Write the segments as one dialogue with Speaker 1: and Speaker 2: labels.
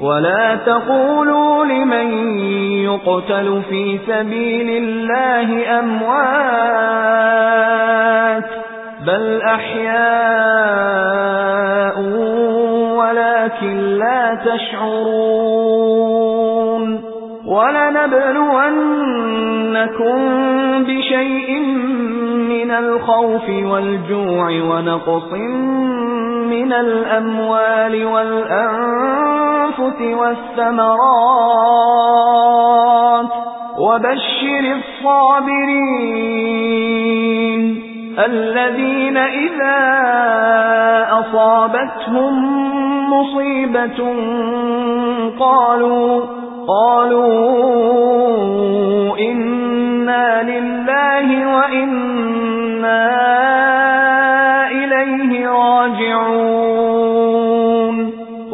Speaker 1: ولا تقولوا لمن يقتل في سبيل الله أموات بل أحياء ولكن لا تشعرون ولنبلونكم بشيء من الخوف والجوع ونقص من الأموال والأنفس والثمرات وبشر الصابرين الذين إذا أصابتهم مصيبة قالوا قالوا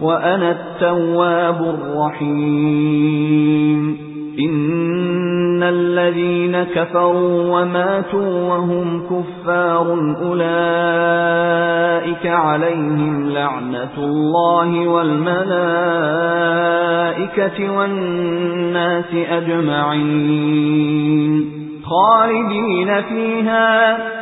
Speaker 1: وأنا التواب الرحيم. إن الذين كفروا وماتوا وهم كفار أولئك عليهم لعنة الله والملائكة والناس أجمعين. خالدين فيها.